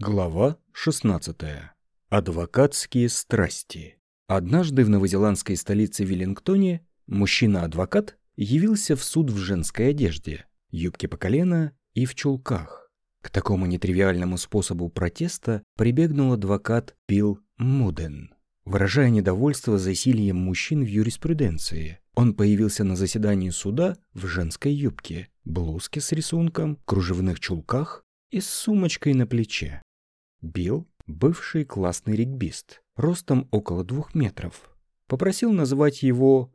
Глава 16. Адвокатские страсти. Однажды в новозеландской столице Веллингтоне мужчина-адвокат явился в суд в женской одежде, юбке по колено и в чулках. К такому нетривиальному способу протеста прибегнул адвокат Билл Муден. Выражая недовольство засильем мужчин в юриспруденции, он появился на заседании суда в женской юбке, блузке с рисунком, кружевных чулках и с сумочкой на плече. Билл, бывший классный регбист, ростом около двух метров, попросил называть его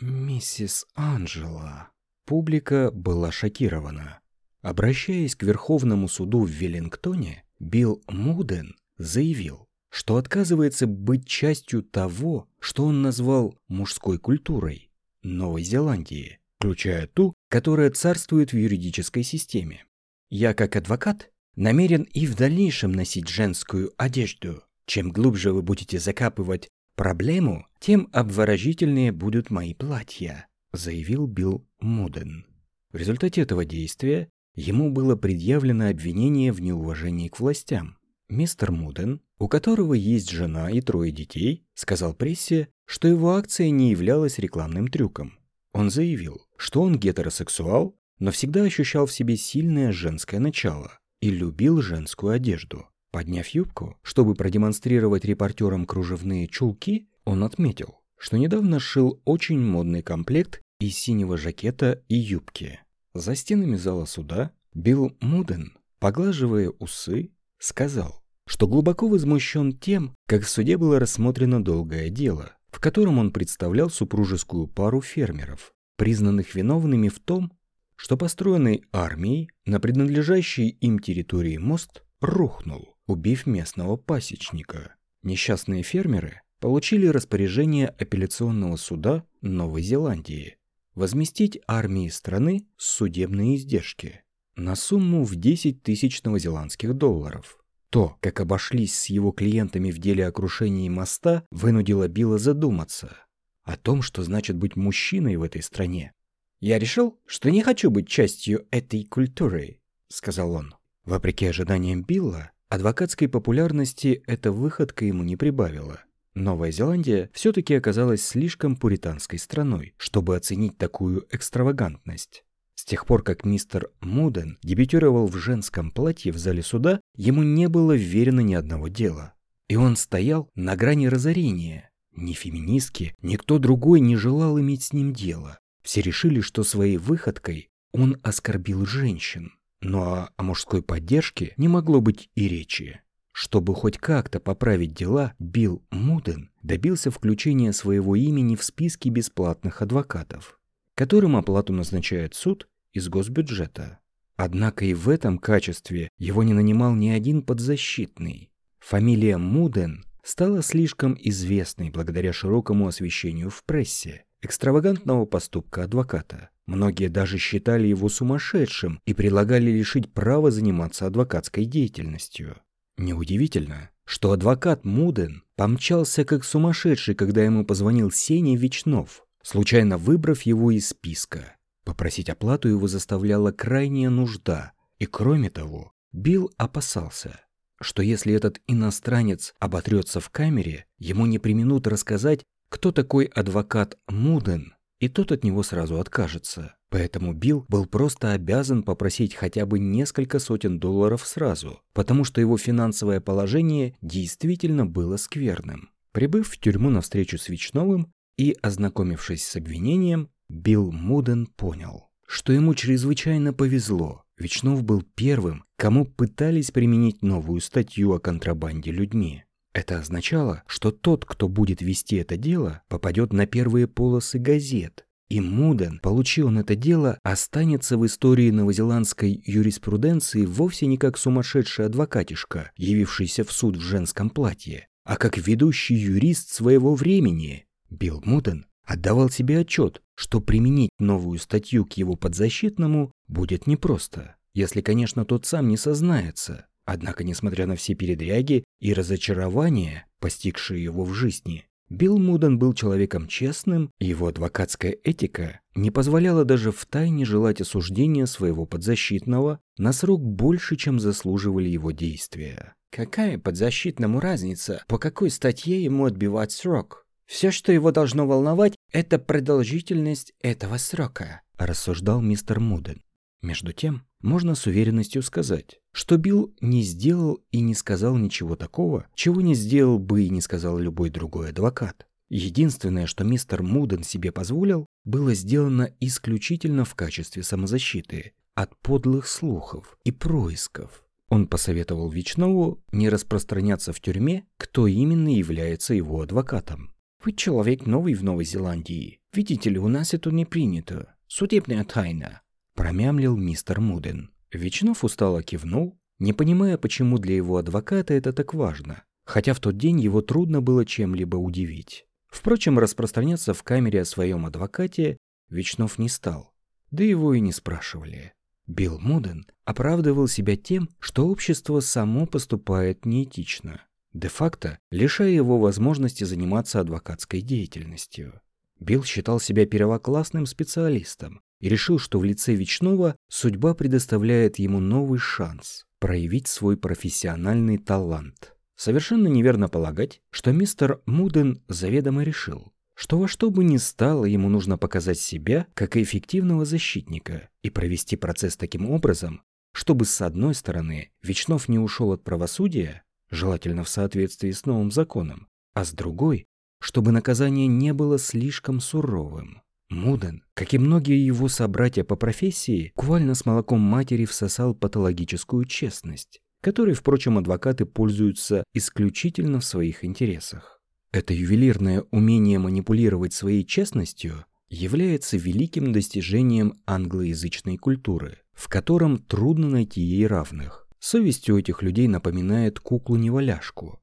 «Миссис Анжела». Публика была шокирована. Обращаясь к Верховному суду в Веллингтоне, Билл Муден заявил, что отказывается быть частью того, что он назвал мужской культурой Новой Зеландии, включая ту, которая царствует в юридической системе. «Я, как адвокат, намерен и в дальнейшем носить женскую одежду. Чем глубже вы будете закапывать проблему, тем обворожительнее будут мои платья», заявил Билл Муден. В результате этого действия ему было предъявлено обвинение в неуважении к властям. Мистер Муден, у которого есть жена и трое детей, сказал прессе, что его акция не являлась рекламным трюком. Он заявил, что он гетеросексуал, но всегда ощущал в себе сильное женское начало и любил женскую одежду. Подняв юбку, чтобы продемонстрировать репортерам кружевные чулки, он отметил, что недавно шил очень модный комплект из синего жакета и юбки. За стенами зала суда Билл Муден, поглаживая усы, сказал, что глубоко возмущен тем, как в суде было рассмотрено долгое дело, в котором он представлял супружескую пару фермеров, признанных виновными в том, что построенный армией на принадлежащей им территории мост рухнул, убив местного пасечника. Несчастные фермеры получили распоряжение апелляционного суда Новой Зеландии возместить армии страны судебные издержки на сумму в 10 тысяч новозеландских долларов. То, как обошлись с его клиентами в деле о крушении моста, вынудило Билла задуматься о том, что значит быть мужчиной в этой стране. «Я решил, что не хочу быть частью этой культуры», — сказал он. Вопреки ожиданиям Билла, адвокатской популярности эта выходка ему не прибавила. Новая Зеландия все-таки оказалась слишком пуританской страной, чтобы оценить такую экстравагантность. С тех пор, как мистер Муден дебютировал в женском платье в зале суда, ему не было верено ни одного дела. И он стоял на грани разорения. Ни феминистки, никто другой не желал иметь с ним дело. Все решили, что своей выходкой он оскорбил женщин. Но о мужской поддержке не могло быть и речи. Чтобы хоть как-то поправить дела, Билл Муден добился включения своего имени в списки бесплатных адвокатов, которым оплату назначает суд из госбюджета. Однако и в этом качестве его не нанимал ни один подзащитный. Фамилия Муден стала слишком известной благодаря широкому освещению в прессе экстравагантного поступка адвоката. Многие даже считали его сумасшедшим и предлагали лишить права заниматься адвокатской деятельностью. Неудивительно, что адвокат Муден помчался как сумасшедший, когда ему позвонил Сеня Вечнов, случайно выбрав его из списка. Попросить оплату его заставляла крайняя нужда, и кроме того, Билл опасался, что если этот иностранец оботрется в камере, ему не применут рассказать, кто такой адвокат Муден, и тот от него сразу откажется. Поэтому Билл был просто обязан попросить хотя бы несколько сотен долларов сразу, потому что его финансовое положение действительно было скверным. Прибыв в тюрьму на встречу с Вечновым и ознакомившись с обвинением, Билл Муден понял, что ему чрезвычайно повезло. Вечнов был первым, кому пытались применить новую статью о контрабанде людьми. Это означало, что тот, кто будет вести это дело, попадет на первые полосы газет. И Муден, получил он это дело, останется в истории новозеландской юриспруденции вовсе не как сумасшедший адвокатишка, явившийся в суд в женском платье, а как ведущий юрист своего времени. Билл Муден отдавал себе отчет, что применить новую статью к его подзащитному будет непросто, если, конечно, тот сам не сознается. Однако, несмотря на все передряги и разочарования, постигшие его в жизни, Билл Муден был человеком честным, и его адвокатская этика не позволяла даже втайне желать осуждения своего подзащитного на срок больше, чем заслуживали его действия. Какая подзащитному разница, по какой статье ему отбивать срок? Все, что его должно волновать, это продолжительность этого срока, рассуждал мистер Муден. Между тем, можно с уверенностью сказать, что Билл не сделал и не сказал ничего такого, чего не сделал бы и не сказал любой другой адвокат. Единственное, что мистер Муден себе позволил, было сделано исключительно в качестве самозащиты от подлых слухов и происков. Он посоветовал Вечнову не распространяться в тюрьме, кто именно является его адвокатом. «Вы человек новый в Новой Зеландии. Видите ли, у нас это не принято. Судебная тайна», – промямлил мистер Муден. Вечнов устало кивнул, не понимая, почему для его адвоката это так важно, хотя в тот день его трудно было чем-либо удивить. Впрочем, распространяться в камере о своем адвокате Вечнов не стал. Да его и не спрашивали. Билл Муден оправдывал себя тем, что общество само поступает неэтично, де-факто лишая его возможности заниматься адвокатской деятельностью. Билл считал себя первоклассным специалистом и решил, что в лице Вечного судьба предоставляет ему новый шанс проявить свой профессиональный талант – Совершенно неверно полагать, что мистер Муден заведомо решил, что во что бы ни стало ему нужно показать себя как эффективного защитника и провести процесс таким образом, чтобы с одной стороны Вечнов не ушел от правосудия, желательно в соответствии с новым законом, а с другой, чтобы наказание не было слишком суровым. Муден, как и многие его собратья по профессии, буквально с молоком матери всосал патологическую честность которой, впрочем, адвокаты пользуются исключительно в своих интересах. Это ювелирное умение манипулировать своей честностью является великим достижением англоязычной культуры, в котором трудно найти ей равных. Совесть у этих людей напоминает куклу-неваляшку.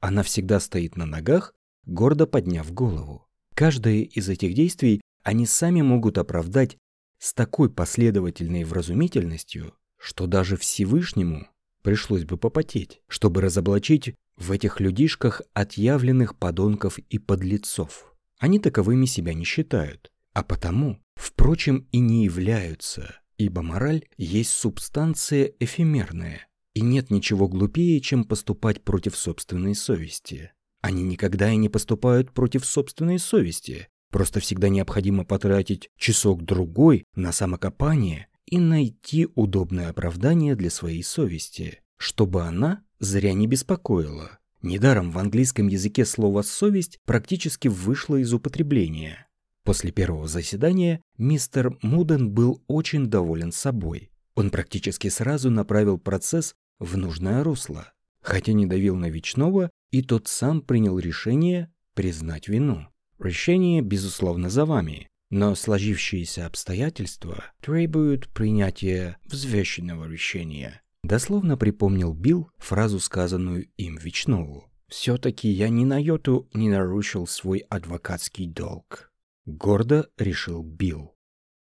Она всегда стоит на ногах, гордо подняв голову. Каждое из этих действий они сами могут оправдать с такой последовательной вразумительностью, что даже Всевышнему пришлось бы попотеть, чтобы разоблачить в этих людишках отъявленных подонков и подлецов. Они таковыми себя не считают, а потому, впрочем, и не являются, ибо мораль есть субстанция эфемерная, и нет ничего глупее, чем поступать против собственной совести. Они никогда и не поступают против собственной совести, просто всегда необходимо потратить часок-другой на самокопание и найти удобное оправдание для своей совести, чтобы она зря не беспокоила. Недаром в английском языке слово «совесть» практически вышло из употребления. После первого заседания мистер Муден был очень доволен собой. Он практически сразу направил процесс в нужное русло, хотя не давил на Вечного, и тот сам принял решение признать вину. Решение, безусловно, за вами, но сложившиеся обстоятельства требуют принятия взвешенного решения. Дословно припомнил Билл фразу, сказанную им Вечнову. «Все-таки я ни на йоту не нарушил свой адвокатский долг», — гордо решил Билл.